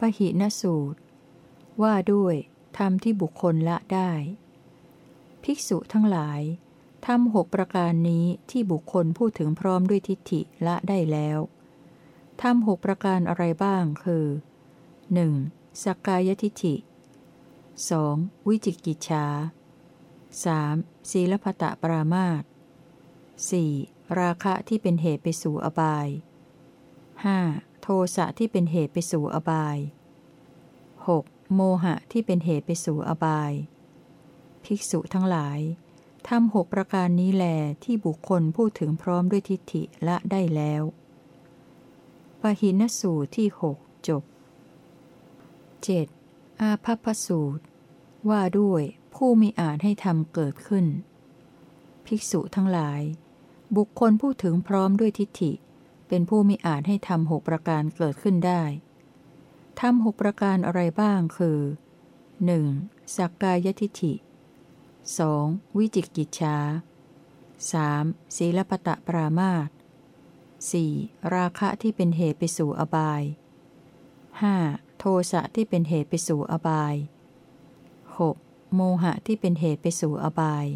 ปหินสูตร ว่าด้วยธรรมที่บุคคลละได้ ภิกษุทั้งหลายทำหกประการนี้ที่บุคคลพูดถึงพร้อมด้วยทิฏฐิละได้แล้วทำหกประการอะไรบ้างคือ 1. สักกายทิฏฐิ 2. วิจิกิจฉา 3. ศีลพตะปรามาต 4. ราคะที่เป็นเหตุไปสู่อบาย 5. โทสะที่เป็นเหตุไปสู่อบาย 6. โมหะที่เป็นเหตุไปสู่อบาย ภิกษุทั้งหลายทำหกประการนี้แลที่บุคคลพูดถึงพร้อมด้วยทิฏฐิละได้แล้วปหินสูตรที่หกจบ 7. อาภัพสูตร ว่าด้วยผู้มีอาจให้ทำเกิดขึ้น ภิกษุทั้งหลาย บุคคลพูดถึงพร้อมด้วยทิฏฐิ เป็นผู้มีอาจให้ทำหกประการเกิดขึ้นได้ทำหกประการอะไรบ้างคือ 1. สักกายทิฏฐิ 2. วิจิกิจฉา 3. ศีลปตะปรามาต 4. ราคะที่เป็นเหตุไปสู่อบาย 5. โทสะที่เป็นเหตุไปสู่อบาย 6. โมหะที่เป็นเหตุไปสู่อบาย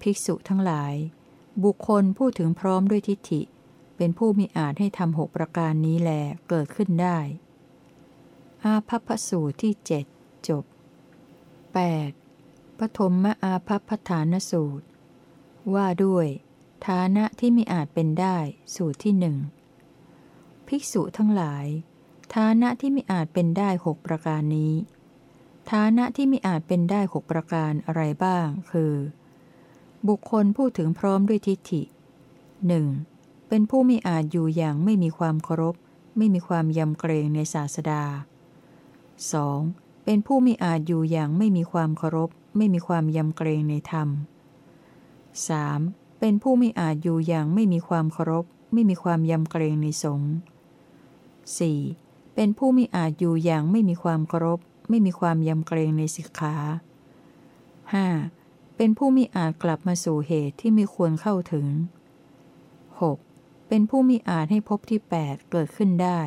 ภิกษุทั้งหลาย บุคคลพูดถึงพร้อมด้วยทิฏฐิ เป็นผู้มีอาจให้ทำหกประการนี้แลเกิดขึ้นได้ อาภัพสูตรที่เจ็ดจบ 8. ปฐมมอาภัพฐานสูตร ว่าด้วย ฐานะที่มีอาจเป็นได้สูตรที่หนึ่งภิกษุทั้งหลาย ฐานะที่ไม่อาจเป็นได้หกประการนี้ ฐานะที่ไม่อาจเป็นได้หกประการอะไรบ้าง คือ บุคคลพูดถึงพร้อมด้วยทิฏฐิหนึ่ง เป็นผู้ไมีอาจอยู่อย่างไม่มีความเคารพ ไม่มีความยำเกรงในศาสดา 2. เป็นผู้ไมีอาจอยู่อย่างไม่มีความเคารพ ไม่มีความยำเกรงในธรรม 3. เป็นผู้ไมีอาจอยู่อย่างไม่มีความเคารพ ไม่มีความยำเกรงในสงฆ์ 4. เป็นผู้ไมีอาจอยู่อย่างไม่มีความเคารพ ไม่มีความยำเกรงในสิกขา 5. เป็นผู้ไมีอาจกลับมาสู่เหตุที่ไม่ควรเข้าถึง 6. เป็นผู้มีอาจให้พบที่8เกิดขึ้นได้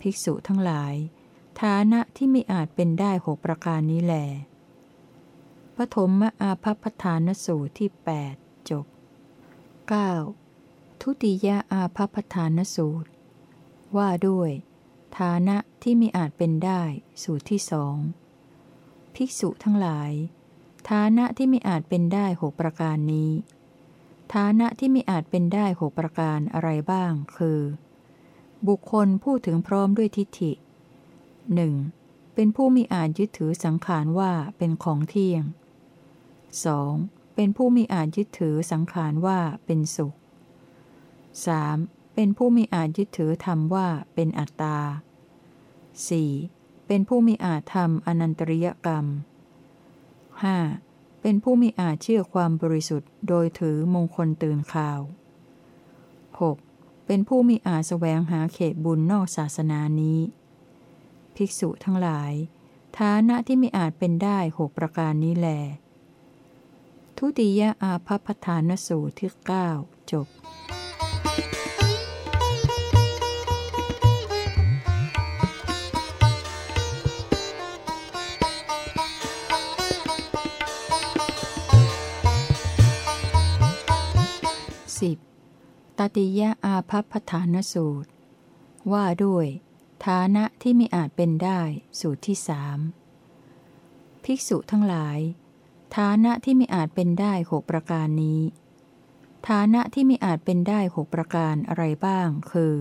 ภิกษุทั้งหลาย ฐานะที่ไม่อาจเป็นได้หกประการนี้แหลปฐมมอาภัพฐานสูตรที่ 8 จบ 9. ทุติยอาภัพฐานสูตร ว่าด้วย ฐานะที่มีอาจเป็นได้สูตรที่สองภิกษุทั้งหลาย ฐานะที่มีอาจเป็นได้หกประการนี้ ฐานะที่ไมีอาจเป็นได้หกประการอะไรบ้าง คือ บุคคลพูดถึงพร้อมด้วยทิฏฐิหนึ่งเป็นผู้มีอาจยึดถือสังขารว่าเป็นของเที่ยง 2. เป็นผู้มีอาจยึดถือสังขารว่าเป็นสุข 3. เป็นผู้มีอาจยึดถือธรรมว่าเป็นอัตตา 4. เป็นผู้มีอาจทำอนันตริยกรรม 5. เป็นผู้มิอาจเชื่อความบริสุทธิ์ โดยถือมงคลตื่นข่าว 6. เป็นผู้มิอาจแสวงหาเขตบุญนอกศาสนานี้ ภิกษุทั้งหลาย ฐานะที่มิอาจเป็นได้หกประการนี้แล ทุติยอาภัพฐานสูตรที่ 9 จบ 10. ตติยะอาภัพฐานสูตร ว่าด้วย ฐานะที่ไม่อาจเป็นได้สูตรที่สามภิกษุทั้งหลาย ฐานะที่ไม่อาจเป็นได้หกประการนี้ ฐานะที่ไม่อาจเป็นได้หกประการอะไรบ้าง คือ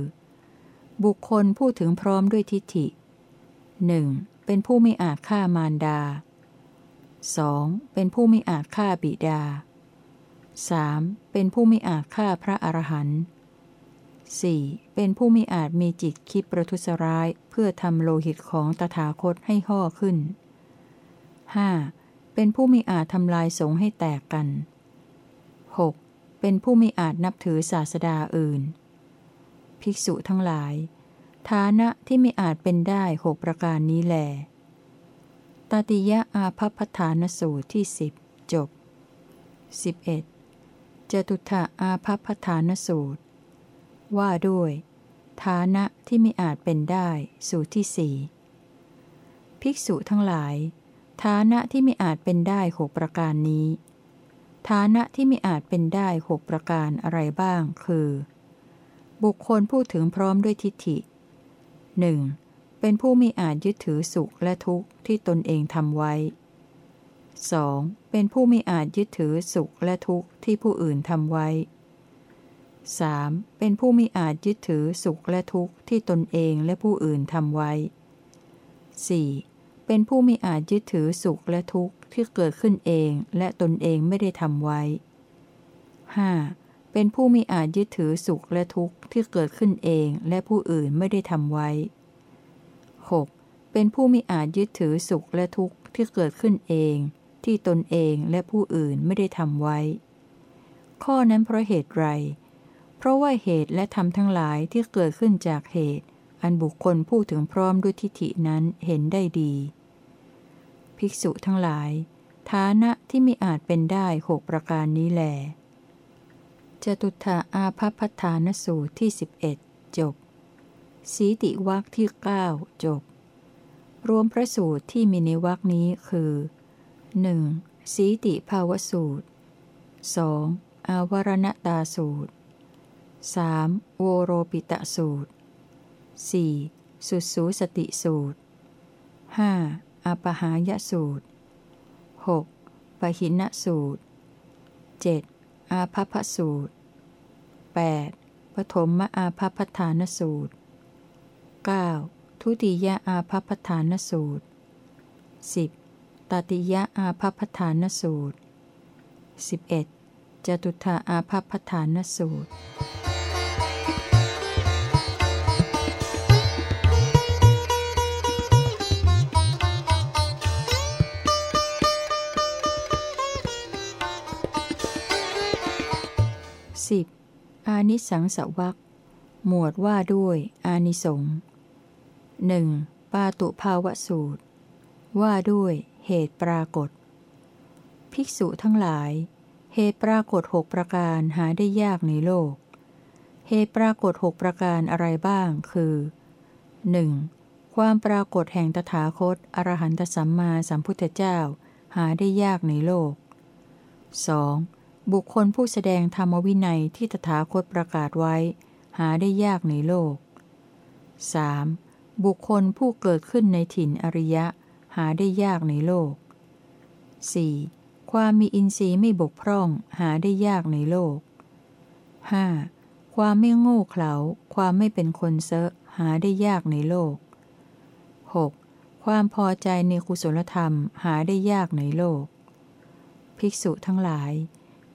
บุคคลพูดถึงพร้อมด้วยทิฏฐิหนึ่งเป็นผู้ไม่อาจฆ่ามารดา 2. เป็นผู้ไม่อาจฆ่าบิดา 3. เป็นผู้ไม่อาจฆ่าพระอรหันต์ 4. เป็นผู้ไม่อาจมีจิตคิดประทุษร้ายเพื่อทำโลหิตของตถาคตให้ห่อขึ้น 5. เป็นผู้ไม่อาจทำลายสงให้แตกกัน 6. เป็นผู้ไม่อาจนับถือศาสดาอื่น ภิกษุทั้งหลาย ฐานะที่ไม่อาจเป็นได้หกประการนี้แหลตติยะอาภัพฐานสูตรที่สิบจบ 11. จตุถะอาภัพฐานสูตร ว่าด้วย ฐานะที่ไม่อาจเป็นได้สูตรที่สี่ภิกษุทั้งหลาย ฐานะที่ไม่อาจเป็นได้หกประการนี้ ฐานะที่ไม่อาจเป็นได้หกประการอะไรบ้าง คือ บุคคลพูดถึงพร้อมด้วยทิฏฐิหนึ่งเป็นผู้มีอาจยึดถือสุขและทุกข์ที่ตนเองทำไว้ 2. เป็นผู้ไมีอาจยึดถือสุขและทุกข์ที่ผู้อื่นทำไว้ 3. เป็นผู้ไมีอาจยึดถือสุขและทุกข์ที่ตนเองและผู้อื่นทำไว้ 4. เป็นผู้ไมีอาจยึดถือสุขและทุกข์ที่เกิดขึ้นเองและตนเองไม่ได้ทำไว้ 5. เป็นผู้ไมีอาจยึดถือสุขและทุกข์ที่เกิดขึ้นเองและผู้อื่นไม่ได้ทำไว้ 6. เป็นผู้ไมีอาจยึดถือสุขและทุกข์ที่เกิดขึ้นเอง ที่ตนเองและผู้อื่นไม่ได้ทำไว้ ข้อนั้นเพราะเหตุไร เพราะว่าเหตุและธรรมทั้งหลายที่เกิดขึ้นจากเหตุ อันบุคคลพูดถึงพร้อมด้วยทิฏฐินั้นเห็นได้ดี ภิกษุทั้งหลาย ฐานะที่ไม่อาจเป็นได้หกประการนี้แหลจตุถาอาภัพฐานสูตรที่ 11 จบ สีติวักที่ 9 จบ รวมพระสูตรที่มีในวักนี้คือ 1. สีติภาวสูตร 2. อาวรณตาสูตร 3. โวโรปิตะสูตร 4. สุสูสติสูตร 5. อปหายสูตร 6. ปหินสูตร 7. อาภัพสูตร 8. ปฐมมอาภัพฐานสูตร 9. ทุติยอาภัพฐานสูตร 10. ตติยะอาภัพฐานสูตร 11. จตุธาอาภัพฐานสูตร 10. อานิสังสวักหมวดว่าด้วยอานิสงส์หนึ่งปาตุภาวสูตร ว่าด้วย เหตุปรากฏ ภิกษุทั้งหลาย เหตุปรากฏหกประการหาได้ยากในโลก เหตุปรากฏหกประการอะไรบ้าง คือ 1. ความปรากฏแห่งตถาคต อรหันตสัมมาสัมพุทธเจ้า หาได้ยากในโลก 2. บุคคลผู้แสดงธรรมวินัยที่ตถาคตประกาศไว้ หาได้ยากในโลก 3. บุคคลผู้เกิดขึ้นในถิ่นอริยะ หาได้ยากในโลก 4. ความมีอินทรีย์ไม่บกพร่อง หาได้ยากในโลก 5. ความไม่โง่เขลา ความไม่เป็นคนเซอะหาได้ยากในโลก 6. ความพอใจในกุศลธรรม หาได้ยากในโลก ภิกษุทั้งหลาย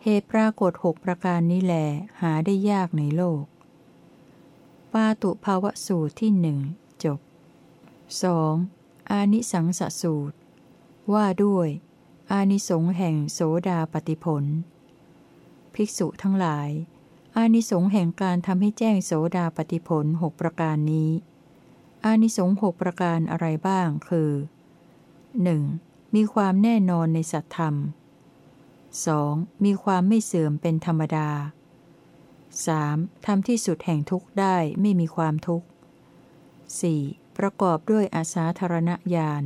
เหตุปรากฏหกประการนี้แล หาได้ยากในโลก ปาตุภาวะสูตรที่หนึ่งจบ 2. อานิสังสสูตร ว่าด้วย อานิสงส์แห่งโสดาปฏิผล ภิกษุทั้งหลาย อานิสงส์แห่งการทำให้แจ้งโสดาปฏิผลหกประการนี้ อานิสงส์หกประการอะไรบ้างคือ 1. มีความแน่นอนในสัตธรรม 2. มีความไม่เสื่อมเป็นธรรมดา 3. ทำที่สุดแห่งทุกข์ได้ไม่มีความทุกข์ 4. ประกอบด้วยอาสาธารณญาณ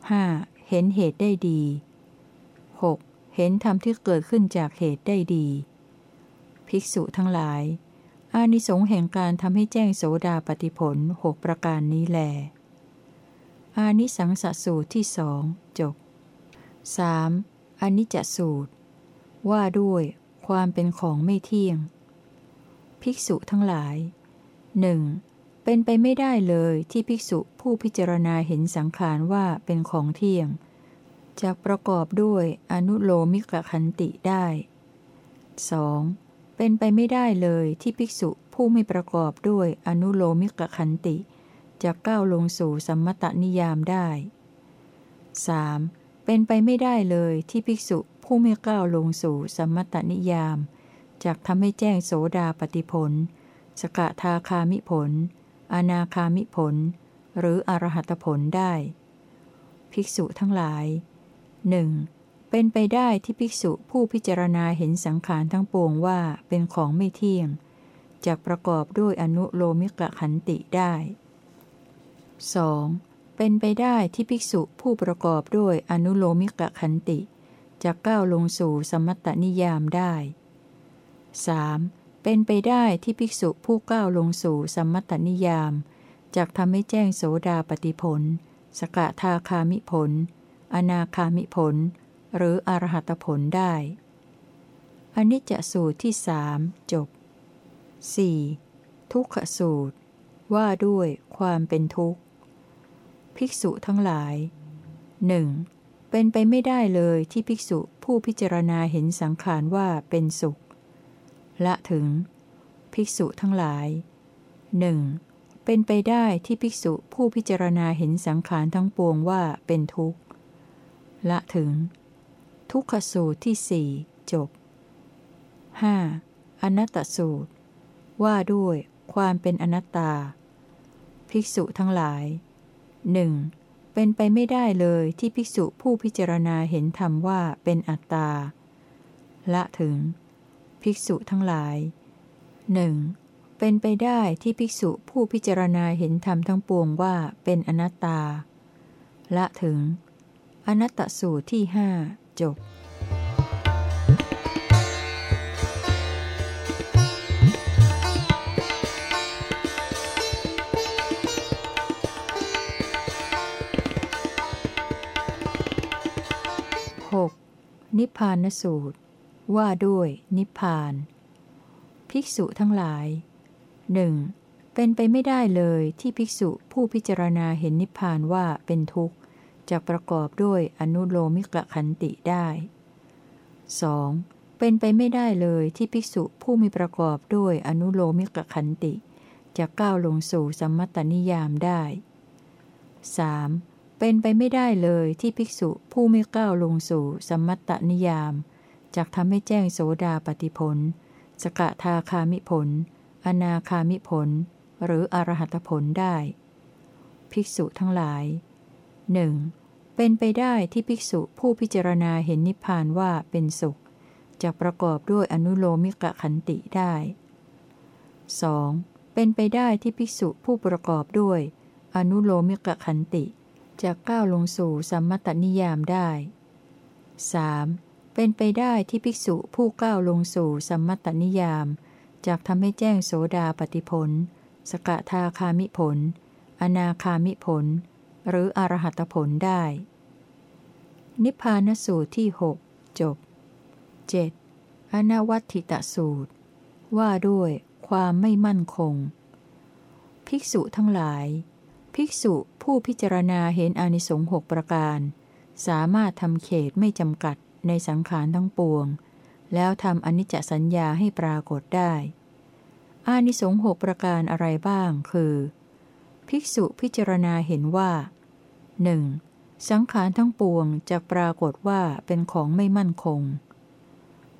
5. เห็นเหตุได้ดี 6. เห็นธรรมที่เกิดขึ้นจากเหตุได้ดี ภิกษุทั้งหลาย อานิสงส์แห่งการทำให้แจ้งโสดาปฏิผลหกประการนี้แล อานิสังสสูตรที่สองจบ 3. อนิจจสูตร ว่าด้วยความเป็นของไม่เที่ยง ภิกษุทั้งหลายหนึ่ง เป็นไปไม่ได้เลยที่ภิกษุผู้พิจารณาเห็นสังขารว่าเป็นของเที่ยงจากประกอบด้วยอนุโลมิกขันติได้ 2. เป็นไปไม่ได้เลยที่ภิกษุผู้ไม่ประกอบด้วยอนุโลมิกขันติจะก้าวลงสู่สัมมตนิยามได้ 3. เป็นไปไม่ได้เลยที่ภิกษุผู้ไม่ก้าวลงสู่สัมมตนิยามจากทำให้แจ้งโสดาปฏิผล สกทาคามิผล อนาคามิผล หรืออรหัตผลได้ ภิกษุทั้งหลายหนึ่งเป็นไปได้ที่ภิกษุผู้พิจารณาเห็นสังขารทั้งปวงว่าเป็นของไม่เที่ยงจะประกอบด้วยอนุโลมิกะขันติได้ 2. เป็นไปได้ที่ภิกษุผู้ประกอบด้วยอนุโลมิกะขันติ จะก้าวลงสู่สมมตนิยามได้ 3. เป็นไปได้ที่ภิกษุผู้ก้าวลงสู่สมมตนิยามจะทำให้แจ้งโสดาปฏิผล สกทาคามิผล อนาคามิผล หรืออรหัตผลได้อนิจจสูตรที่สามจบ 4. ทุกขสูตร ว่าด้วยความเป็นทุกข์ ภิกษุทั้งหลายหนึ่งเป็นไปไม่ได้เลยที่ภิกษุผู้พิจารณาเห็นสังขารว่าเป็นสุข ละถึง ภิกษุทั้งหลายหนึ่งเป็นไปได้ที่ภิกษุผู้พิจารณาเห็นสังขารทั้งปวงว่าเป็นทุกข์ ละถึง ทุกขสูตรที่สี่จบ 5. อนัตตสูตร ว่าด้วยความเป็นอนัตตา ภิกษุทั้งหลายหนึ่งเป็นไปไม่ได้เลยที่ภิกษุผู้พิจารณาเห็นธรรมว่าเป็นอัตตา ละถึง ภิกษุทั้งหลายหนึ่งเป็นไปได้ที่ภิกษุผู้พิจารณาเห็นธรรมทั้งปวงว่าเป็นอนัตตา ละถึง อนัตตสูตรที่หจบ 6. นิพพานสูตร ว่าด้วย นิพพาน ภิกษุทั้งหลายหนึ่งเป็นไปไม่ได้เลยที่ภิกษุผู้พิจารณาเห็นนิพพานว่าเป็นทุกข์ จะประกอบด้วยอนุโลมิกะขันติได้ 2. เป็นไปไม่ได้เลยที่ภิกษุผู้มีประกอบด้วยอนุโลมิกะขันติ จะก้าวลงสู่สัมมตนิยามได้ 3. เป็นไปไม่ได้เลยที่ภิกษุผู้ไม่ก้าวลงสู่สัมมตนิยาม จะทำให้แจ้งโสดาปฏิผล สกทาคามิผล อนาคามิผล หรืออรหัตผลได้ ภิกษุทั้งหลายหนึ่งเป็นไปได้ที่ภิกษุผู้พิจารณาเห็นนิพพานว่าเป็นสุขจะประกอบด้วยอนุโลมิกะขันติได้ 2. เป็นไปได้ที่ภิกษุผู้ประกอบด้วย อนุโลมิกะขันติ จะก้าวลงสู่สัมมตนิยามได้ 3. เป็นไปได้ที่ภิกษุผู้ก้าวลงสู่สัมมตนิยามจากทำให้แจ้งโสดาปฏิผล สกทาคามิผล อนาคามิผล หรืออรหัตผลได้ นิพพานสูตรที่หจบ 7. อนวัตถิตสูตร ว่าด้วยความไม่มั่นคง ภิกษุทั้งหลาย ภิกษุผู้พิจารณาเห็นอนิสงส์หกประการ สามารถทำเขตไม่จำกัด ในสังขารทั้งปวง แล้วทำอนิจจสัญญาให้ปรากฏได้ อานิสงส์หกประการอะไรบ้างคือ ภิกษุพิจารณาเห็นว่า 1. สังขารทั้งปวงจะปรากฏว่าเป็นของไม่มั่นคง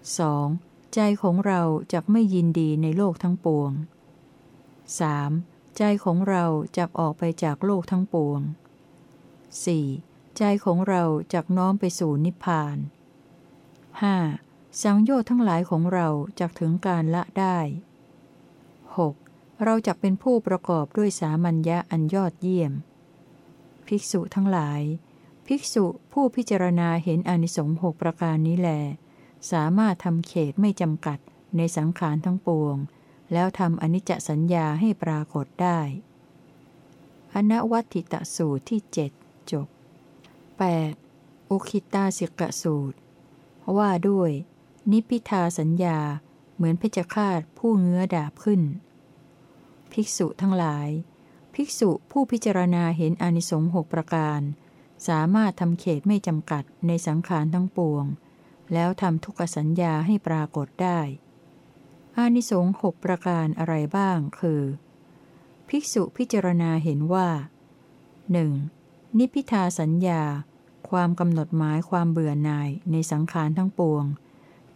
2. ใจของเราจะไม่ยินดีในโลกทั้งปวง 3. ใจของเราจะออกไปจากโลกทั้งปวง 4. ใจของเราจะน้อมไปสู่นิพพาน 5. สังโยชน์ทั้งหลายของเราจะถึงการละได้ 6. เราจะเป็นผู้ประกอบด้วยสามัญญะอันยอดเยี่ยม ภิกษุทั้งหลาย ภิกษุผู้พิจารณาเห็นอนิสงส์หกประการนี้แล สามารถทำเขตไม่จำกัดในสังขารทั้งปวง แล้วทำอนิจจสัญญาให้ปรากฏได้อนวัตติตสูตรที่เจ็ดจบ 8. อุคิตาสิกสูตร ว่าด้วย นิพิทาสัญญา เหมือนเพชฌฆาตผู้เงื้อดาบขึ้น ภิกษุทั้งหลาย ภิกษุผู้พิจารณาเห็นอนิสงส์หกประการ สามารถทำเขตไม่จำกัดในสังขารทั้งปวง แล้วทำทุกสัญญาให้ปรากฏได้ อานิสงส์หกประการอะไรบ้าง คือ ภิกษุพิจารณาเห็นว่า 1. นิพิทาสัญญา ความกำหนดหมายความเบื่อหน่ายในสังขารทั้งปวง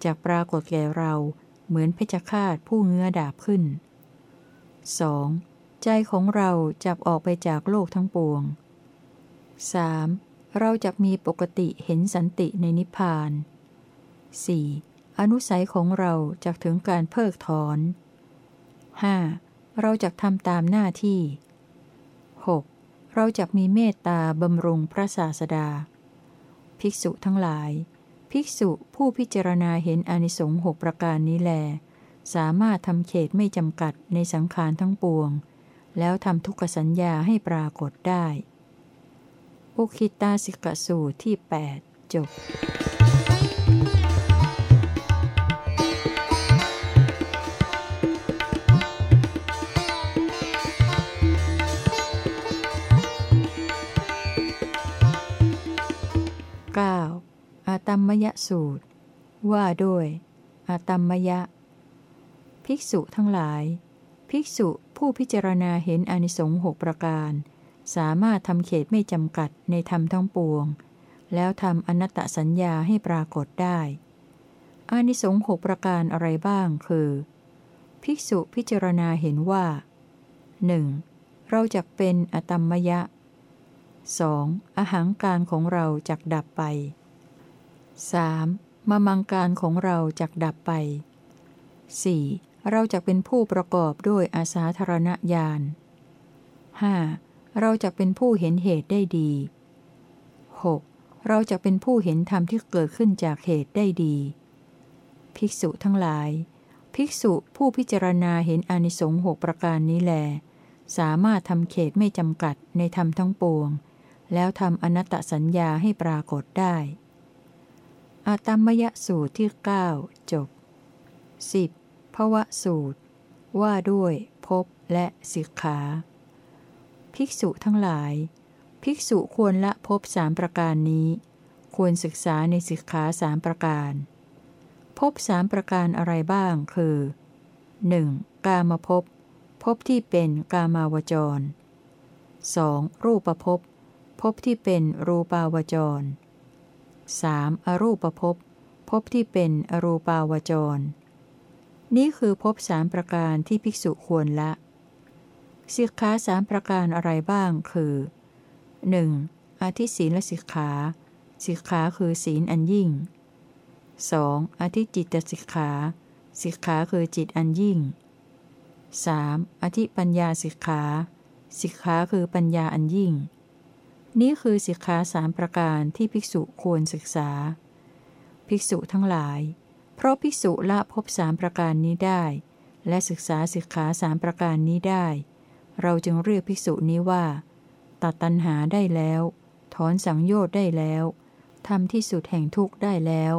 จะปรากฏแก่เราเหมือนเพชฌฆาตผู้เงื้อดาบขึ้น 2. ใจของเราจับออกไปจากโลกทั้งปวง 3. เราจะมีปกติเห็นสันติในนิพพาน 4. อนุสัยของเราจะถึงการเพิกถอน 5. เราจะทำตามหน้าที่ 6. เราจะมีเมตตาบำรุงพระศาสดา ภิกษุทั้งหลาย ภิกษุผู้พิจารณาเห็นอนิสงส์หกประการนี้แล สามารถทำเขตไม่จำกัดในสังขารทั้งปวง แล้วทำทุกขสัญญาให้ปรากฏได้ อุคิตาสิกสูตรที่ 8 จบ 9. อาตัมมยสูตร ว่าด้วยอาตัมมยะ ภิกษุทั้งหลาย ภิกษุผู้พิจารณาเห็นอนิสงส์หกประการ สามารถทำเขตไม่จำกัดในธรรมทั้งปวง แล้วทำอนัตตสัญญาให้ปรากฏได้อานิสงส์หกประการอะไรบ้างคือ ภิกษุพิจารณาเห็นว่า 1. เราจะเป็นอตัมมยะ 2. อาหางการของเราจักดับไป 3. มมังการของเราจักดับไป 4. เราจะเป็นผู้ประกอบด้วยอาสาธารณญาณ 5. เราจะเป็นผู้เห็นเหตุได้ดี 6. เราจะเป็นผู้เห็นธรรมที่เกิดขึ้นจากเหตุได้ดี ภิกษุทั้งหลาย ภิกษุผู้พิจารณาเห็นอนิสงส์หกประการนี้แล สามารถทำเขตไม่จำกัดในธรรมทั้งปวง แล้วทำอนัตตสัญญาให้ปรากฏได้อาตมยสูตรที่ 9 จบ 10. ภวะสูตร ว่าด้วยพบและสิกขา ภิกษุทั้งหลาย ภิกษุควรละพบสามประการนี้ ควรศึกษาในสิกขาสามประการพบสามประการอะไรบ้างคือ 1. กามภพภพที่เป็นกามาวจร 2. รูปภพ ภพที่เป็นรูปาวจร 3. อรูปภพภพที่เป็นอรูปาวจร นี้คือภพสามประการที่ภิกษุควรละสิกขาสามประการอะไรบ้างคือ 1. อธิศีลสิกขาสิกขาคือศีลอันยิ่ง 2. อธิจิตสิกขาสิกขาคือจิตอันยิ่ง 3. อธิปัญญาสิกขาสิกขาคือปัญญาอันยิ่ง นี้คือสิกขาสามประการที่ภิกษุควรศึกษา ภิกษุทั้งหลาย เพราะภิกษุละพบสามประการนี้ได้ และศึกษาสิกขาสามประการนี้ได้ เราจึงเรียกภิกษุนี้ว่า ตัดตัณหาได้แล้ว ถอนสังโยชน์ได้แล้วทำที่สุดแห่งทุกข์ได้แล้ว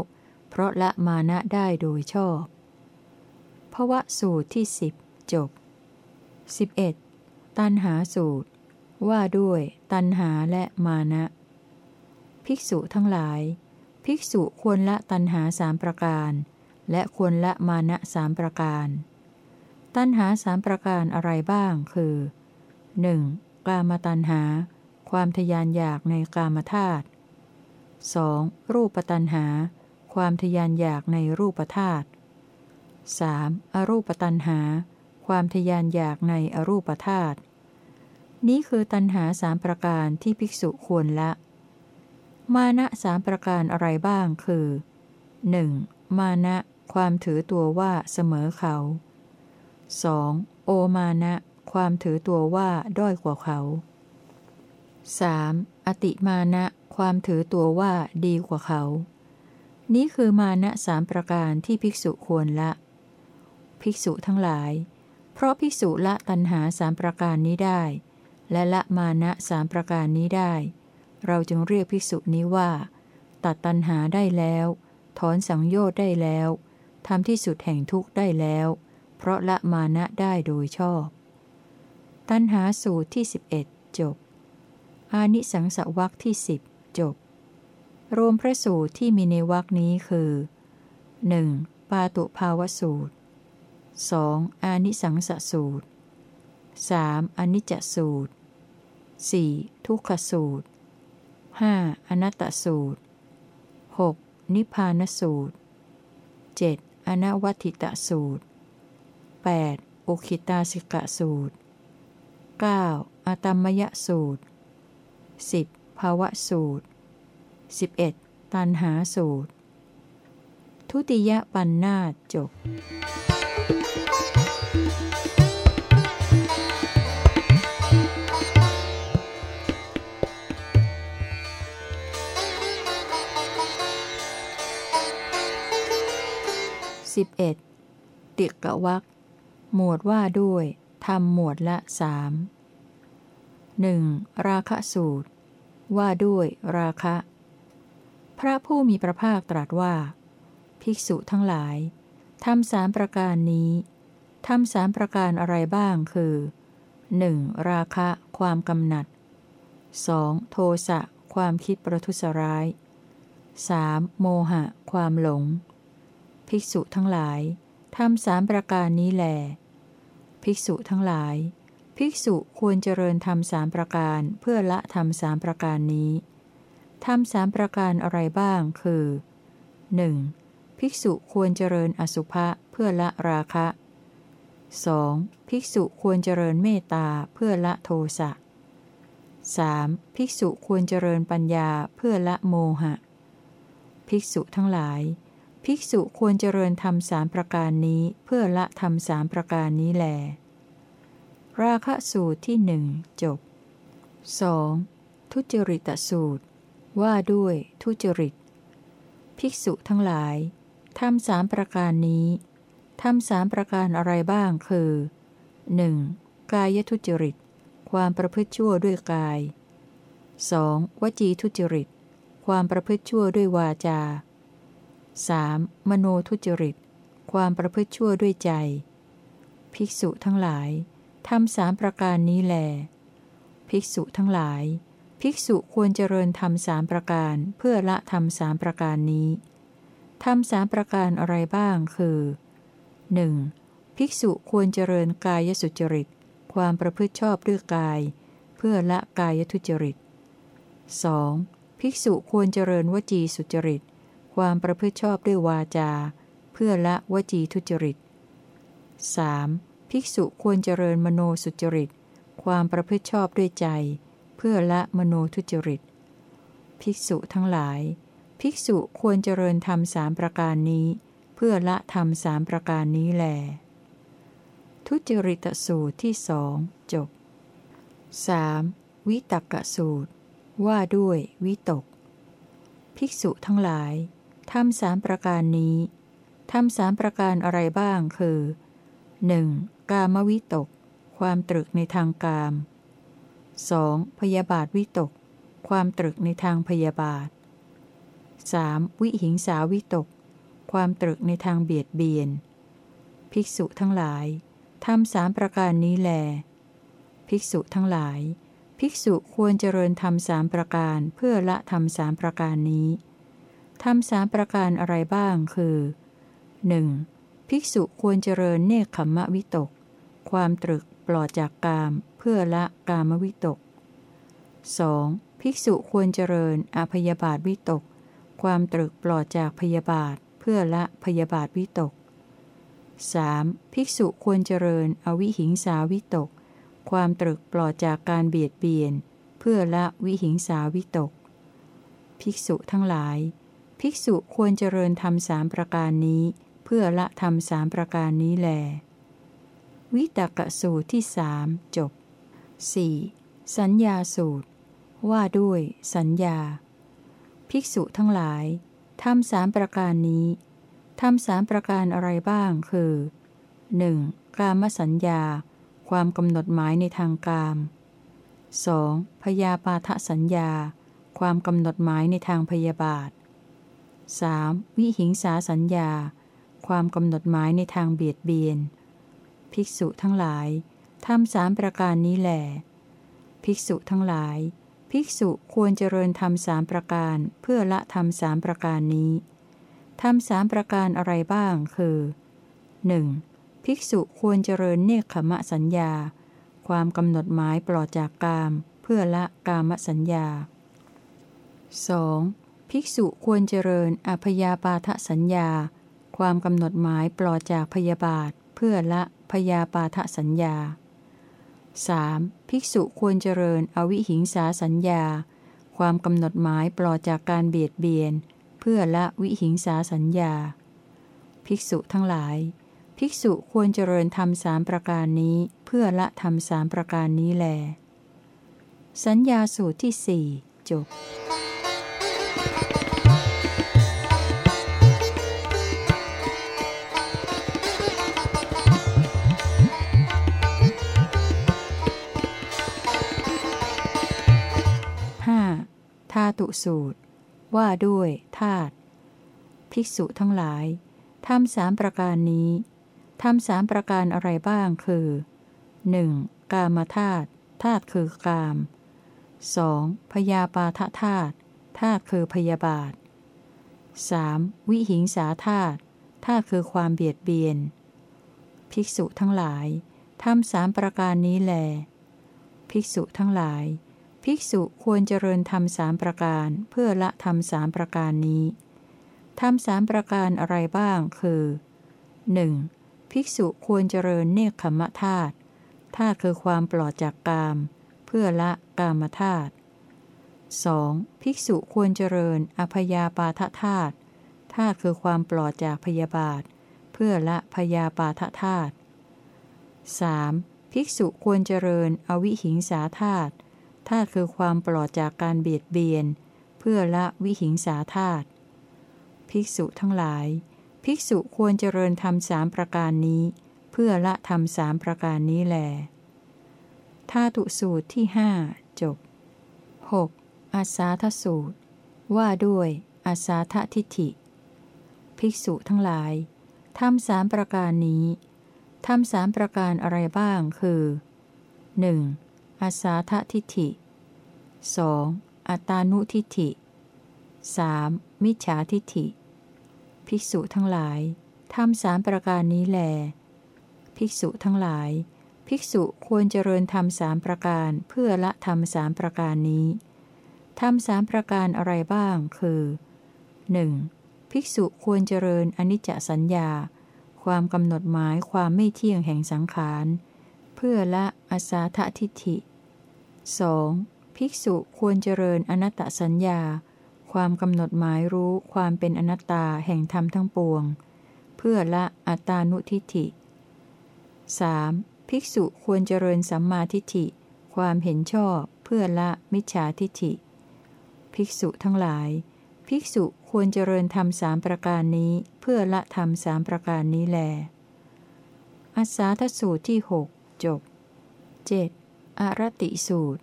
เพราะละมานะได้โดยชอบภวะสูตรที่สิบจบ 11. ตันหาสูตร ว่าด้วย ตัณหาและมานะ ภิกษุทั้งหลาย ภิกษุควรละตัณหาสามประการ และควรละมานะสามประการ ตัณหาสามประการอะไรบ้างคือ 1. กามตัณหา ความทยานอยากในกามธาตุ 2. รูปตัณหา ความทยานอยากในรูปธาตุ 3. อรูปตัณหา ความทยานอยากในอรูปธาตุ นี้คือตัณหาสามประการที่ภิกษุควรละ มานะสามประการอะไรบ้างคือ 1. มานะ ความถือตัวว่าเสมอเขา 2. โอมานะ ความถือตัวว่าด้อยกว่าเขา 3. อติมานะ ความถือตัวว่าดีกว่าเขา นี้คือมานะสามประการที่ภิกษุควรละ ภิกษุทั้งหลาย เพราะภิกษุละตัณหาสามประการนี้ได้ และละมานะสามประการนี้ได้ เราจึงเรียกภิกษุนี้ว่า ตัดตัณหาได้แล้ว ถอนสังโยชน์ได้แล้วทำที่สุดแห่งทุกข์ได้แล้ว เพราะละมานะได้โดยชอบ ตัณหาสูตรที่ 11 จบ อานิสังสวักที่สิบจบ รวมพระสูตรที่มีในวักนี้คือ 1. ปาตุภาวสูตร 2. อานิสังสสูตร 3. อนิจจสูตร 4. ทุกขสูตร 5. อนัตตสูตร 6. นิพพานสูตร 7. อนวัติตสูตร 8. อุคิตาสิกะสูตร 9. อตมยสูตร 10. ภาวะสูตร 11. ตันหาสูตร ทุติยปันนาจบ 11. ติกวักหมวดว่าด้วยทำหมวดละสามหนึ่งราคะสูตร ว่าด้วยราคะ พระผู้มีพระภาคตรัสว่า ภิกษุทั้งหลายทำสามประการนี้ทำสามประการอะไรบ้างคือ 1. ราคะ ความกำหนัด 2. โทสะ ความคิดประทุษร้าย 3. โมหะ ความหลง ภิกษุทั้งหลายทำสามประการนี้แหลภิกษุทั้งหลาย ภิกษุควรเจริญทำสามประการเพื่อละทำสามประการนี้ทำสามประการอะไรบ้างคือ 1. ภิกษุควรเจริญอสุภะเพื่อละราคะ 2. ภิกษุควรเจริญเมตตาเพื่อละโทสะ 3. ภิกษุควรเจริญปัญญาเพื่อละโมหะ ภิกษุทั้งหลาย ภิกษุควรเจริญธรรมสามประการนี้เพื่อละธรรมสามประการนี้แล ราคะสูตรที่หนึ่งจบ 2. ทุจริตสูตร ว่าด้วยทุจริต ภิกษุทั้งหลายทำสามประการนี้ทำสามประการอะไรบ้างคือ 1. กายทุจริต ความประพฤติชั่วด้วยกาย 2. วจีทุจริต ความประพฤติชั่วด้วยวาจา 3. มโนทุจริต ความประพฤติชั่วด้วยใจ ภิกษุทั้งหลายทำสามประการนี้แล ภิกษุทั้งหลาย ภิกษุควรเจริญทำสามประการเพื่อละทำสามประการนี้ทำสามประการอะไรบ้างคือ 1. ภิกษุควรเจริญกายสุจริต ความประพฤติชอบด้วยกาย เพื่อละกายทุจริต 2. ภิกษุควรเจริญวจีสุจริต ความประพฤติชอบด้วยวาจา เพื่อละวจีทุจริต 3. ภิกษุควรเจริญมโนสุจริต ความประพฤติชอบด้วยใจ เพื่อละมโนทุจริต ภิกษุทั้งหลาย ภิกษุควรเจริญธรรมสามประการนี้ เพื่อละธรรมสามประการนี้แล ทุจริตสูตรที่สองจบ 3. วิตกสูตร ว่าด้วยวิตก ภิกษุทั้งหลาย ทำสามประการนี้ทำสามประการอะไรบ้างคือ 1. กามวิตก ความตรึกในทางกาม 2. พยาบาทวิตก ความตรึกในทางพยาบาท 3. วิหิงสาวิตก ความตรึกในทางเบียดเบียน ภิกษุทั้งหลายทำสามประการนี้แล ภิกษุทั้งหลาย ภิกษุควรเจริญทำสามประการเพื่อละทำสามประการนี้ ทำสามประการอะไรบ้างคือ 1. ภิกษุควรเจริญเนคขมะวิตก ความตรึกปลอดจากกาม เพื่อละกามวิตก 2. ภิกษุควรเจริญอภยาบาทวิตก ความตรึกปลอดจากพยาบาทพื่อละพยาบาทวิตก 3. ภิกษุควรเจริญอวิหิงสาวิตก ความตรึกปลอดจากการเบียดเบียน เพื่อละวิหิงสาวิตก ภิกษุทั้งหลาย ภิกษุควรเจริญทำสามประการนี้ เพื่อละทำสามประการนี้แล วิตกสูตรที่สามจบ 4. สัญญาสูตร ว่าด้วย สัญญา ภิกษุทั้งหลายทำสามประการนี้ทำสามประการอะไรบ้างคือ 1. กามสัญญา ความกำหนดหมายในทางกาม 2. พยาปาทสัญญา ความกำหนดหมายในทางพยาบาท 3. วิหิงสาสัญญา ความกำหนดหมายในทางเบียดเบียน ภิกษุทั้งหลายทำสามประการนี้แหลภิกษุทั้งหลาย ภิกษุควรเจริญธรรมสามประการเพื่อละธรรมสามประการนี้ธรรมสามประการอะไรบ้างคือ 1. ภิกษุควรเจริญเนคขมะสัญญา ความกำหนดหมายปลอดจากกาม เพื่อละกามสัญญา 2. ภิกษุควรเจริญอภยาปาทสัญญา ความกำหนดหมายปลอดจากพยาบาท เพื่อละพยาปาทสัญญา 3. ภิกษุควรเจริญอวิหิงสาสัญญา ความกำหนดหมายปลอดจากการเบียดเบียน เพื่อละวิหิงสาสัญญา ภิกษุทั้งหลาย ภิกษุควรเจริญธรรมสามประการนี้ เพื่อละธรรมสามประการนี้แล สัญญาสูตรที่สี่จบ 5. ธาตุสูตร ว่าด้วยธาตุภิกษุทั้งหลายทำสามประการนี้ทำสามประการอะไรบ้างคือ 1. กามธาตุธาตุคือกาม 2. พยาปาทธาตุ ธาตุคือพยาบาท 3. วิหิงสาธาตุธาตุคือความเบียดเบียน ภิกษุทั้งหลายทำสามประการนี้แล ภิกษุทั้งหลาย ภิกษุควรเจริญทำสามประการเพื่อละทำสามประการนี้ทำสามประการอะไรบ้างคือ 1. ภิกษุควรเจริญเนคขมธาตุธาตุคือความปลอดจากกาม เพื่อละกามธาตุ 2. ภิกษุควรเจริญอภยาปาทธาตุธาตุคือความปลอดจากพยาบาท เพื่อละพยาปาทธาตุ 3. ภิกษุควรเจริญอวิหิงสาธาตุธาตุคือความปลอดจากการเบียดเบียน เพื่อละวิหิงสาธาตุภิกษุทั้งหลาย ภิกษุควรเจริญธรรมสามประการนี้ เพื่อละธรรมสามประการนี้แลธาตุสูตรที่หจบ 6. อาสาทสูตร ว่าด้วยอาสาททิฏฐิ ภิกษุทั้งหลายทำสามประการนี้ทำสามประการอะไรบ้างคือ 1. อาสาททิฏฐิ 2. อัตานุทิฏฐิ 3. มิจฉาทิฏฐิ ภิกษุทั้งหลายทำสามประการนี้แล ภิกษุทั้งหลาย ภิกษุควรเจริญทำสามประการเพื่อละทำสามประการนี้ ทำสามประการอะไรบ้าง คือ 1. ภิกษุควรเจริญอนิจจสัญญา ความกำหนดหมายความไม่เที่ยงแห่งสังขาร เพื่อละอาสาททิฏฐิ 2. ภิกษุควรเจริญอนัตตสัญญา ความกำหนดหมายรู้ความเป็นอนัตตาแห่งธรรมทั้งปวง เพื่อละอัตตานุทิฏฐิ 3. ภิกษุควรเจริญสัมมาทิฏฐิ ความเห็นชอบเพื่อละมิจฉาทิฏฐิ ภิกษุทั้งหลาย ภิกษุควรเจริญธรรมสามประการนี้เพื่อละธรรมสามประการนี้แลอัสาทสูตรที่หกจบ 7. อารติสูตร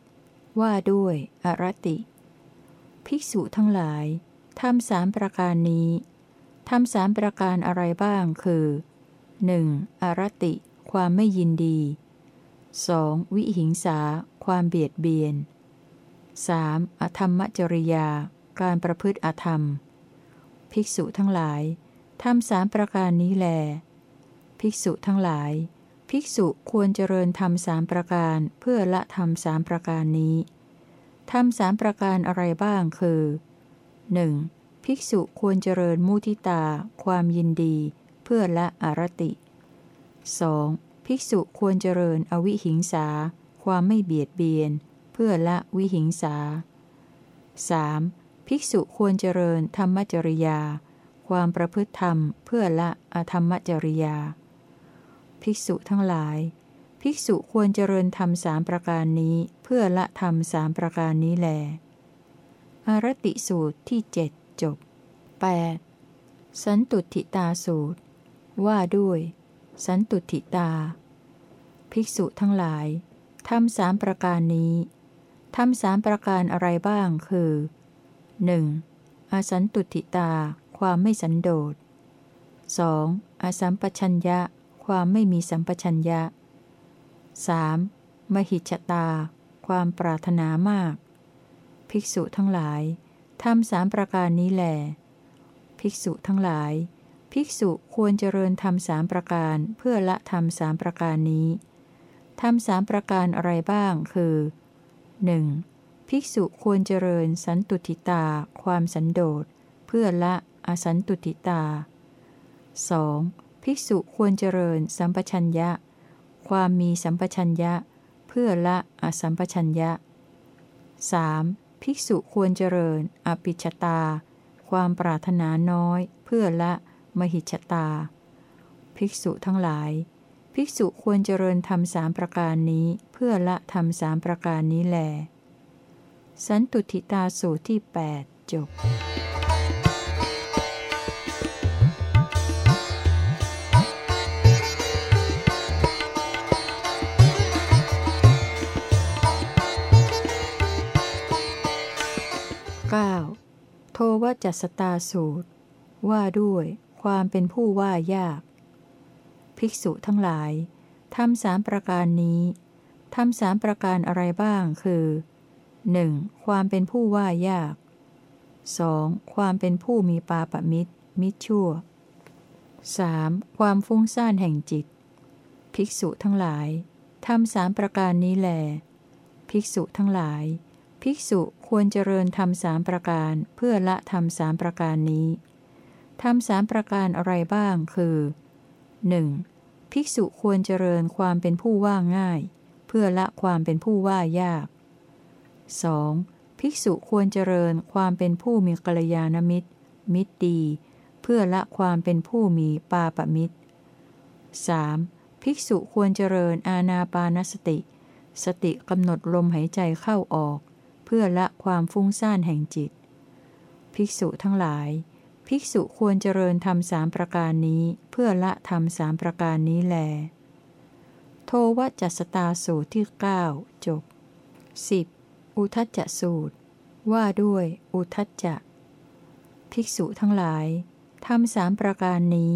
ว่าด้วยอารติ ภิกษุทั้งหลายทำสามประการนี้ทำสามประการอะไรบ้างคือ 1. อารติ ความไม่ยินดี 2. วิหิงสา ความเบียดเบียน 3. อธรรมจริยา การประพฤติอธรรม ภิกษุทั้งหลายทำสามประการนี้แล ภิกษุทั้งหลาย ภิกษุควรเจริญทำสามประการเพื่อละทำสามประการนี้ทำสามประการอะไรบ้างคือ 1. ภิกษุควรเจริญมุทิตา ความยินดี เพื่อละอารติ 2. ภิกษุควรเจริญอวิหิงสา ความไม่เบียดเบียน พื่อละวิหิงสา 3. ภิกษุควรเจริญธรรมจริยา ความประพฤติธรรมเพื่อละอธรรมจริยา ภิกษุทั้งหลาย ภิกษุควรเจริญธรรมสามประการนี้ เพื่อละธรรมสามประการนี้แล อารติสูตรที่เจ็ดจบ 8. สันตุทิตาสูตร ว่าด้วย สันตุทิตา ภิกษุทั้งหลายทำสามประการนี้ ทำสามประการอะไรบ้างคือ 1. อาสันตุติตา ความไม่สันโดษ 2. อาสัมปชัญญะ ความไม่มีสัมปชัญญะ 3. มหิชตา ความปรารถนามาก ภิกษุทั้งหลายทำสามประการนี้แหลภิกษุทั้งหลาย ภิกษุควรเจริญทำสามประการเพื่อละทำสามประการนี้ทำสามประการอะไรบ้างคือ 1. ภิกษุควรเจริญสันตุทิตา ความสันโดษ เพื่อละอสันตุทิตา 2. ภิกษุควรเจริญสัมปชัญญะ ความมีสัมปชัญญะ เพื่อละอสัมปชัญญะ 3. ภิกษุควรเจริญอภิชตา ความปรารถนาน้อย เพื่อละมหิชตา ภิกษุทั้งหลาย ภิกษุควรเจริญทำสามประการนี้ เพื่อละทำสามประการนี้แล สันตุทิตาสูตรที่ 8 จบ 9. วจัสตาสูตร ว่าด้วยความเป็นผู้ว่ายาก ภิกษุทั้งหลายทำสามประการนี้ทำสามประการอะไรบ้างคือ 1. ความเป็นผู้ว่ายาก 2. ความเป็นผู้มีปาปมิตร มิตรชั่ว 3. ความฟุ้งซ่านแห่งจิต ภิกษุทั้งหลายทำสามประการนี้แล ภิกษุทั้งหลาย ภิกษุควรเจริญทำสามประการเพื่อละทำสามประการนี้ทำสามประการอะไรบ้างคือ 1. ภิกษุควรเจริญความเป็นผู้ว่าง่าย เพื่อละความเป็นผู้ว่ายาก 2. ภิกษุควรเจริญความเป็นผู้มีกัลยาณมิตร มิตรดี เพื่อละความเป็นผู้มีปาปมิตร 3. ภิกษุควรเจริญอาณาปานสติ สติกำหนดลมหายใจเข้าออก เพื่อละความฟุ้งซ่านแห่งจิต ภิกษุทั้งหลาย ภิกษุควรเจริญทำสามประการนี้เพื่อละทำสามประการนี้แล โทวจัสตาสูตรที่ 9 จบ 10. อุทจจะสูตร ว่าด้วย อุทจจะ ภิกษุทั้งหลายทำสามประการนี้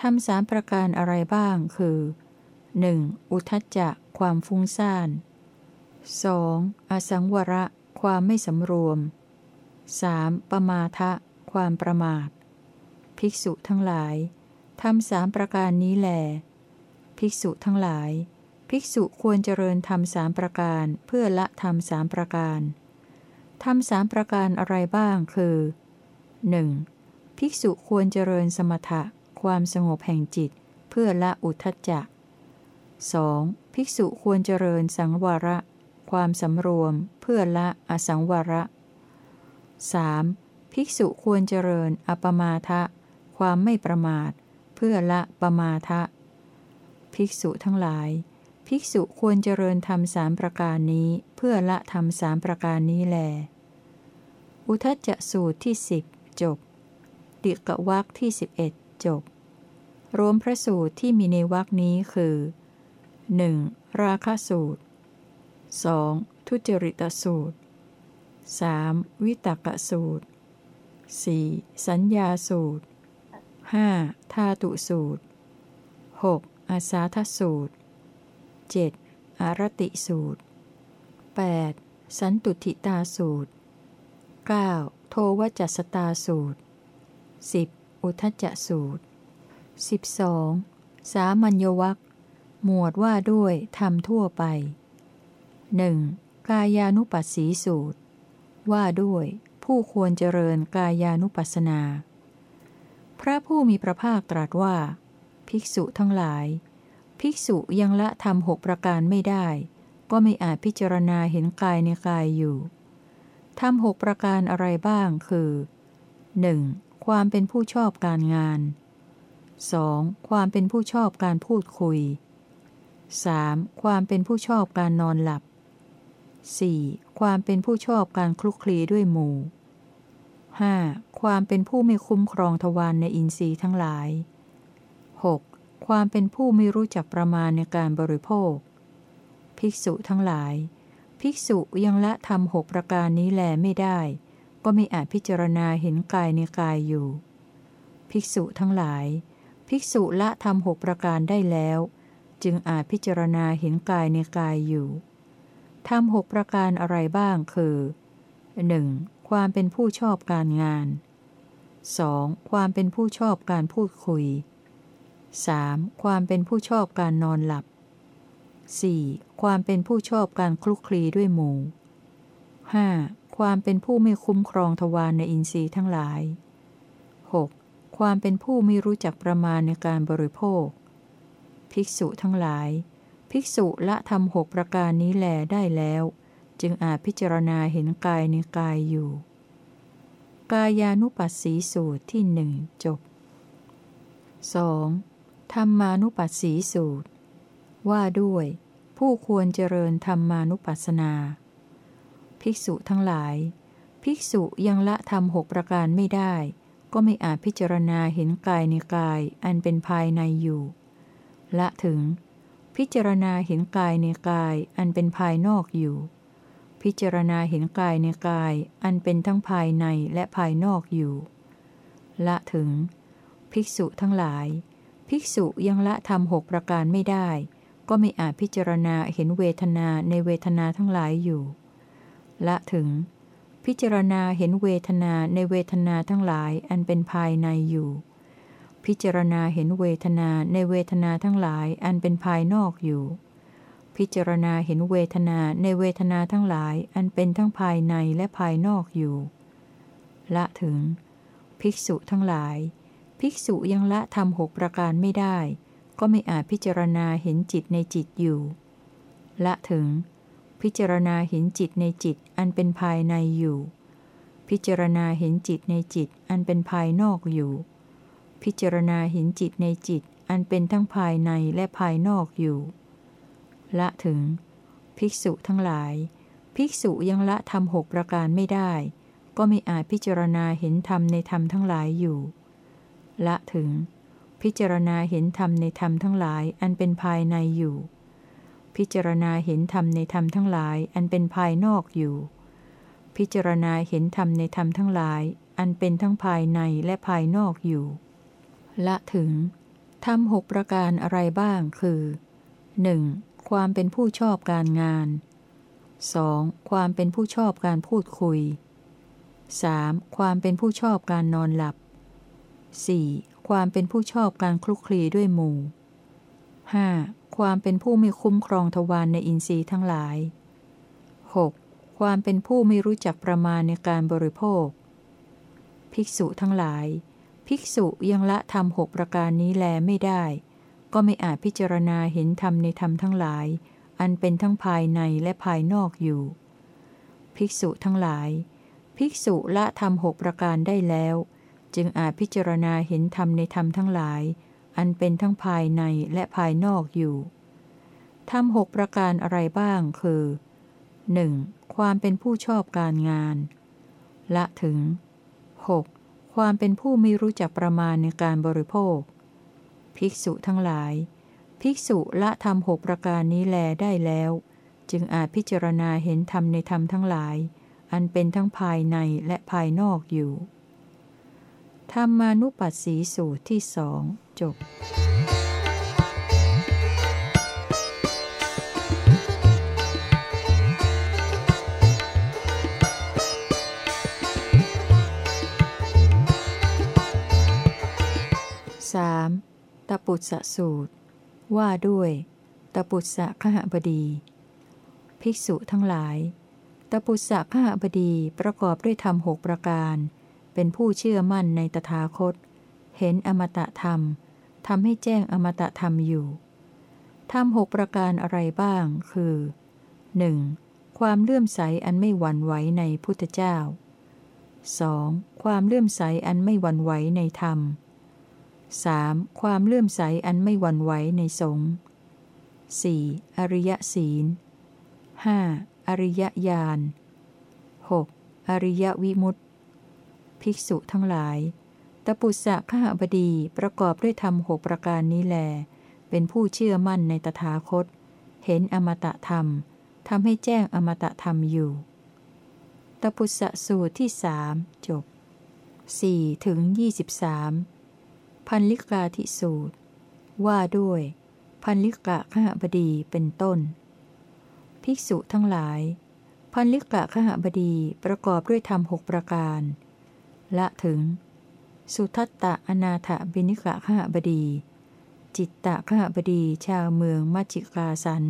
ทำสามประการอะไรบ้างคือ 1. อุทจจะความฟุ้งซ่าน 2. อสังวระ ความไม่สำรวม 3. ปมาทะ ความประมาท ภิกษุทั้งหลายทำสามประการนี้แหลภิกษุทั้งหลาย ภิกษุควรเจริญทำสามประการเพื่อละทำสามประการทำสามประการอะไรบ้างคือ 1. ภิกษุควรเจริญสมถะ ความสงบแห่งจิต เพื่อละอุทจจะ 2. ภิกษุควรเจริญสังวระความสำรวม เพื่อละอสังวระ 3. ภิกษุควรเจริญอปมาทะ ความไม่ประมาท เพื่อละปมาทะ ภิกษุทั้งหลาย ภิกษุควรเจริญธรรมสามประการนี้ เพื่อละธรรมสามประการนี้แล อุทจจะสูตรที่สิบจบ ติกะวักที่สิบเอ็ดจบ รวมพระสูตรที่มีในวรคนี้คือ 1. ราคะสูตร 2. ทุจริตสูตร 3. วิตกสูตร 4. สัญญาสูตร 5. ธาตุสูตร 6. อาสาทสูตร 7. อารติสูตร 8. สันตุทิตาสูตร 9. โทวจัสตาสูตร 10. อุทจจสูตร 12. สามัญญวัคหมวดว่าด้วยธรรมทั่วไป 1. กายานุปัสสีสูตร ว่าด้วย ผู้ควรเจริญกายานุปัสสนา พระผู้มีพระภาคตรัสว่า ภิกษุทั้งหลาย ภิกษุยังละทำหกประการไม่ได้ ก็ไม่อาจพิจารณาเห็นกายในกายอยู่ทำหกประการอะไรบ้างคือ 1. ความเป็นผู้ชอบการงาน 2. ความเป็นผู้ชอบการพูดคุย 3. ความเป็นผู้ชอบการนอนหลับ 4. ความเป็นผู้ชอบการคลุกคลีด้วยหมู่ 5. ความเป็นผู้ไม่คุ้มครองทวารในอินทรีย์ทั้งหลาย 6. ความเป็นผู้ไม่รู้จักประมาณในการบริโภค ภิกษุทั้งหลาย ภิกษุยังละทำหกประการนี้แลไม่ได้ ก็ไม่อาจพิจารณาเห็นกายในกายอยู่ ภิกษุทั้งหลาย ภิกษุละทำหกประการได้แล้ว จึงอาจพิจารณาเห็นกายในกายอยู่ทำหกประการอะไรบ้างคือ 1. ความเป็นผู้ชอบการงาน 2. ความเป็นผู้ชอบการพูดคุย 3. ความเป็นผู้ชอบการนอนหลับ 4. ความเป็นผู้ชอบการคลุกคลีด้วยหมู่ 5. ความเป็นผู้ไม่คุ้มครองทวารในอินทรีย์ทั้งหลาย 6. ความเป็นผู้ไม่รู้จักประมาณในการบริโภค ภิกษุทั้งหลาย ภิกษุละทำหกประการนี้แลได้แล้ว จึงอาจพิจารณาเห็นกายในกายอยู่ กายานุปัสสีสูตรที่หนึ่งจบ 2. ธรรมานุปัสสีสูตร ว่าด้วย ผู้ควรเจริญธรรมานุปัสสนา ภิกษุทั้งหลาย ภิกษุยังละทำหกประการไม่ได้ ก็ไม่อาจพิจารณาเห็นกายในกายอันเป็นภายในอยู่ ละถึง พิจารณาเห็นกายในกายอันเป็นภายนอกอยู่ พิจารณาเห็นกายในกาย อันเป็นทั้งภายในและภายนอกอยู่ ละถึง ภิกษุทั้งหลาย ภิกษุยังละทำหกประการไม่ได้ ก็ไม่อาจพิจารณาเห็นเวทนาในเวทนาทั้งหลายอยู่ ละถึง พิจารณาเห็นเวทนาในเวทนาทั้งหลายอันเป็นภายในอยู่ พิจารณาเห็นเวทนาในเวทนาทั้งหลายอันเป็นภายนอกอยู่ พิจารณาเห็นเวทนาในเวทนาทั้งหลายอันเป็นทั้งภายในและภายนอกอยู่ ละถึง ภิกษุทั้งหลาย ภิกษุยังละทำหกประการไม่ได้ ก็ไม่อาจพิจารณาเห็นจิตในจิตอยู่ ละถึง พิจารณาเห็นจิตในจิตอันเป็นภายในอยู่ พิจารณาเห็นจิตในจิตอันเป็นภายนอกอยู่ พิจารณาเห็นจิตในจิตอันเป็นทั้งภายในและภายนอกอยู่ ละถึง ภิกษุทั้งหลาย ภิกษุยังละทำหกประการไม่ได้ ก็ไม่อาจพิจารณาเห็นธรรมในธรรมทั้งหลายอยู่ ละถึง พิจารณาเห็นธรรมในธรรมทั้งหลายอันเป็นภายในอยู่ พิจารณาเห็นธรรมในธรรมทั้งหลายอันเป็นภายนอกอยู่ พิจารณาเห็นธรรมในธรรมทั้งหลาย อันเป็นทั้งภายในและภายนอกอยู่ ละถึงทำหกประการอะไรบ้างคือ 1. ความเป็นผู้ชอบการงาน 2. ความเป็นผู้ชอบการพูดคุย 3. ความเป็นผู้ชอบการนอนหลับ 4. ความเป็นผู้ชอบการคลุกคลีด้วยหมู่ 5. ความเป็นผู้ไม่คุ้มครองทวารในอินทรีย์ทั้งหลาย 6. ความเป็นผู้ไม่รู้จักประมาณในการบริโภค ภิกษุทั้งหลาย ภิกษุยังละทำหกประการนี้แลไม่ได้ ก็ไม่อาจพิจารณาเห็นธรรมในธรรมทั้งหลาย อันเป็นทั้งภายในและภายนอกอยู่ ภิกษุทั้งหลาย ภิกษุละธรรมหกประการได้แล้ว จึงอาจพิจารณาเห็นธรรมในธรรมทั้งหลาย อันเป็นทั้งภายในและภายนอกอยู่ธรรมหกประการอะไรบ้างคือ 1. ความเป็นผู้ชอบการงาน ละถึง 6. ความเป็นผู้ไม่รู้จักประมาณในการบริโภค ภิกษุทั้งหลาย ภิกษุละธรรมหกประการนี้แลได้แล้ว จึงอาจพิจารณาเห็นธรรมในธรรมทั้งหลาย อันเป็นทั้งภายในและภายนอกอยู่ ธรรมานุปัสสีสูตรที่สองจบสาม ตปุตสสูตร ว่าด้วยตปุตสะขหบดี ภิกษุทั้งหลาย ตปุตสะขหบดีประกอบด้วยธรรมหกประการ เป็นผู้เชื่อมั่นในตถาคต เห็นอมตะธรรมทำให้แจ้งอมตะธรรมอยู่ธรรมหกประการอะไรบ้าง คือ 1. ความเลื่อมใสอันไม่หวั่นไหวในพุทธเจ้า 2. ความเลื่อมใสอันไม่หวั่นไหวในธรรม 3. ความเลื่อมใสอันไม่หวั่นไหวในสงฆ์ 4. อริยศีล 5. อริยญาณ 6. อริยวิมุตติ ภิกษุทั้งหลาย ตปุสสะขหบดีประกอบด้วยธรรมหกประการนี้แล เป็นผู้เชื่อมั่นในตถาคต เห็นอมตะธรรม ทำให้แจ้งอมตะธรรมอยู่ ตปุสสะสูตรที่สามจบ 4 ถึง 23 พันลิกาธิสูตร ว่าด้วย พันลิกะขหบดีเป็นต้น ภิกษุทั้งหลาย พันลิกะขหบดีประกอบด้วยธรรมหกประการ ละถึง สุทัตตะอนาถบินิกะขหบดี จิตตะขหบดีชาวเมืองมัจิกาสัน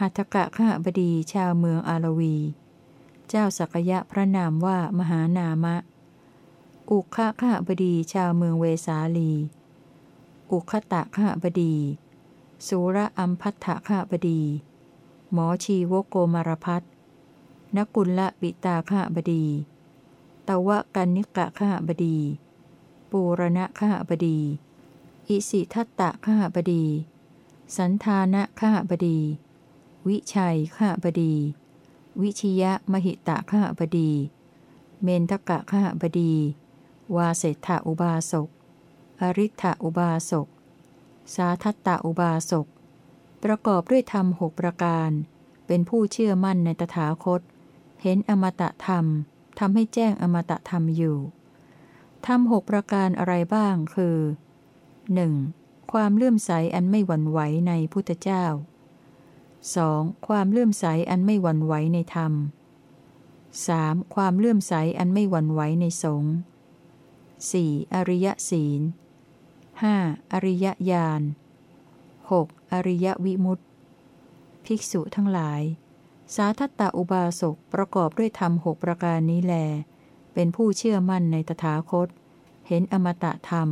หัตถกะขหบดีชาวเมืองอารวี เจ้าสักยะพระนามว่ามหานามะ อุคะขบดีชาวเมืองเวสาลีอุคตะขบดี สุระอัมพัทธะขบดี หมอชีวโกมารพัฒนกุลละบิตาขบดีตวะกันนิกะขบดี ปูรณะขบดี อิสิทัตตะขบดี สันธานะขบดี วิชัยขบดี วิชยะมหิตะขบดี เมนทกะขบดี วาเศธาอุบาสก อริ t าอุบาสก สาทัตตาอุบาสก ประกอบด้วยธรรมหกประการ เป็นผู้เชื่อมั่นในตถาคต เห็นอมตะธรรมทำให้แจ้งอมตะธรรมอยู่ทำหกประการอะไรบ้างคือ 1. ความเลื่อมใสอันไม่หวั่นไหวในพุทธเจ้า 2. ความเลื่อมใสอันไม่หวั่นไหวในธรรม 3. ความเลื่อมใสอันไม่หวั่นไหวในสงฆ์ 4. อริยศีล 5. อริยญาณ 6. อริยวิมุตติ ภิกษุทั้งหลาย สาทัตตาอุบาสกประกอบด้วยธรรมหกประการนี้แล เป็นผู้เชื่อมั่นในตถาคต เห็นอมตะธรรม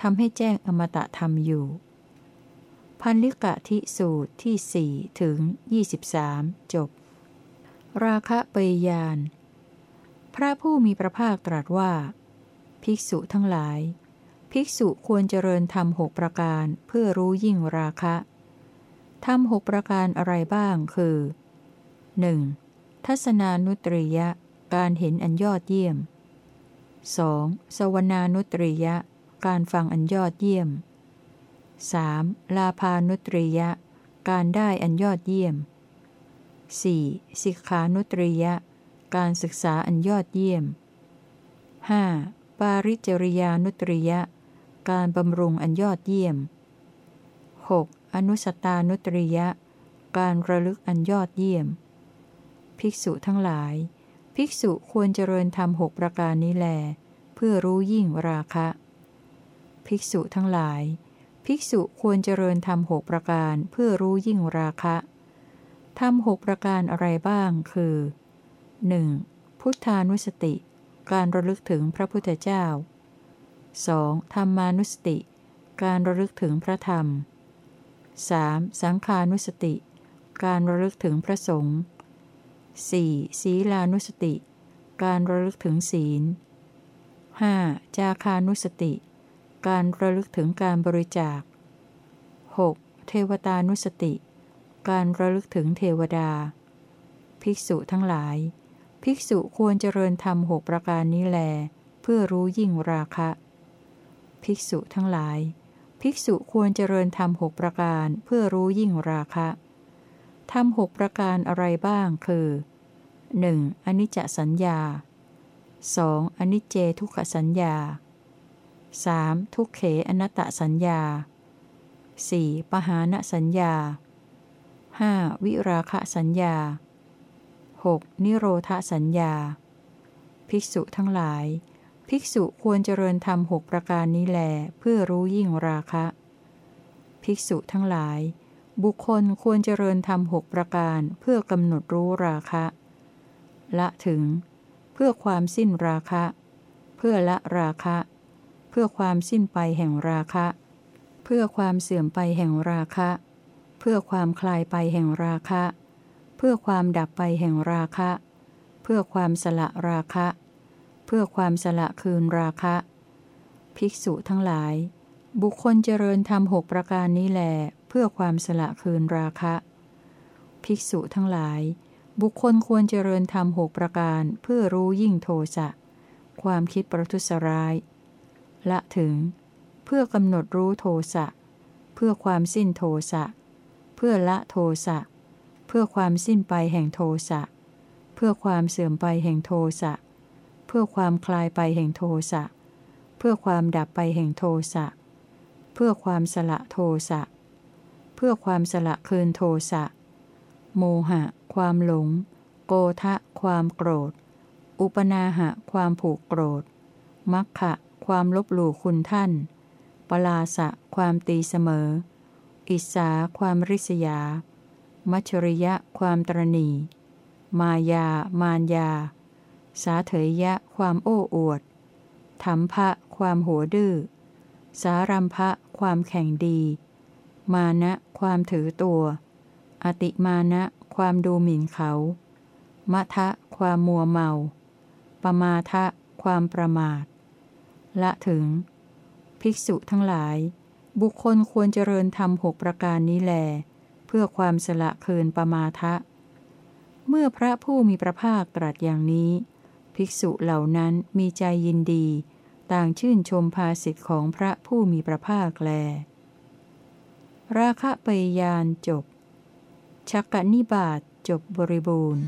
ทำให้แจ้งอมตะธรรมอยู่ พันลิกะทิสูตรที่สี่ถึงยี่สิบสามจบ ราคะเปยยาน พระผู้มีพระภาคตรัสว่า ภิกษุทั้งหลาย ภิกษุควรเจริญธรรมหกประการเพื่อรู้ยิ่งราคะธรรมหกประการอะไรบ้างคือ 1. ทัศนานุตริยะ การเห็นอันยอดเยี่ยม 2. สวนานุตริยะ การฟังอันยอดเยี่ยม 3. ลาพานุตริยะ การได้อันยอดเยี่ยม 4. สิกขานุตริยะ การศึกษาอันยอดเยี่ยม 5. ปาริจริยานุตริยะ การบำรุงอันยอดเยี่ยม 6. อนุสตานุตริยะ การระลึกอันยอดเยี่ยม ภิกษุทั้งหลาย ภิกษุควรเจริญธรรมหกประการนี้แล เพื่อรู้ยิ่งราคะ ภิกษุทั้งหลาย ภิกษุควรเจริญธรรมหกประการเพื่อรู้ยิ่งราคะธรรมหกประการอะไรบ้างคือ 1. พุทธานุสติ การระลึกถึงพระพุทธเจ้า 2. ธรรมานุสติ การระลึกถึงพระธรรม 3. สังขานุสติ การระลึกถึงพระสงฆ์ 4. ศีลานุสติ การระลึกถึงศีล 5. จาคานุสติ การระลึกถึงการบริจาค 6. เทวตานุสติ การระลึกถึงเทวดา ภิกษุทั้งหลาย ภิกษุควรเจริญธรรมหกประการนี้แล เพื่อรู้ยิ่งราคะ ภิกษุทั้งหลาย ภิกษุควรเจริญธรรมหกประการ เพื่อรู้ยิ่งราคะธรรมหกประการอะไรบ้างคือ 1. อนิจจสัญญา 2. อนิจเจทุกขสัญญา 3. ทุกเขอนัตตสัญญา 4. ปหานสัญญา 5. วิราคะสัญญา 6. นิโรธสัญญา ภิกษุทั้งหลาย ภิกษุควรเจริญธรรมหกประการนี้แล เพื่อรู้ยิ่งราคะ ภิกษุทั้งหลาย บุคคลควรเจริญธรรมหกประการเพื่อกำหนดรู้ราคะ ละถึง เพื่อความสิ้นราคะ เพื่อละราคะ เพื่อความสิ้นไปแห่งราคะ เพื่อความเสื่อมไปแห่งราคะ เพื่อความคลายไปแห่งราคะ เพื่อความดับไปแห่งราคะ เพื่อความสละราคะ เพื่อความสละคืนราคะ ภิกษุทั้งหลาย บุคคลเจริญธรรมหกประการนี้แล เพื่อความสละคืนราคะ ภิกษุทั้งหลาย บุคคลควรเจริญธรรมหกประการเพื่อรู้ยิ่งโทสะ ความคิดประทุษร้าย ละถึง เพื่อกำหนดรู้โทสะ เพื่อความสิ้นโทสะ เพื่อละโทสะเพื่อความสิ้นไปแห่งโทสะ เพื่อความเสื่อมไปแห่งโทสะ เพื่อความคลายไปแห่งโทสะ เพื่อความดับไปแห่งโทสะ เพื่อความสละโทสะ เพื่อความสละคืนโทสะ โมหะ ความหลง โกทะ ความโกรธ อุปนาหะ ความผูกโกรธ มัคคะความลบหลู่คุณท่าน ปลาสะ ความตีเสมอ อิสา ความริษยา มัชริยะความตรณีมายา มานยา สาเถยยะความโอ้อวดธรรมภะความหัวดื้อ สารัมภะความแข่งดี มานะความถือตัว อติมานะความดูหมิ่นเขามะทะความมัวเมา ปมาทะความประมาท ละถึง ภิกษุทั้งหลาย บุคคลควรเจริญธรรมหกประการนี้แล เพื่อความสละคืนปมาทะ เมื่อพระผู้มีพระภาคตรัสอย่างนี้ ภิกษุเหล่านั้นมีใจยินดี ต่างชื่นชมภาสิทธิ์ของพระผู้มีพระภาคแล ราคะปยยานจบ ชักกนิบาตจบบริบูรณ์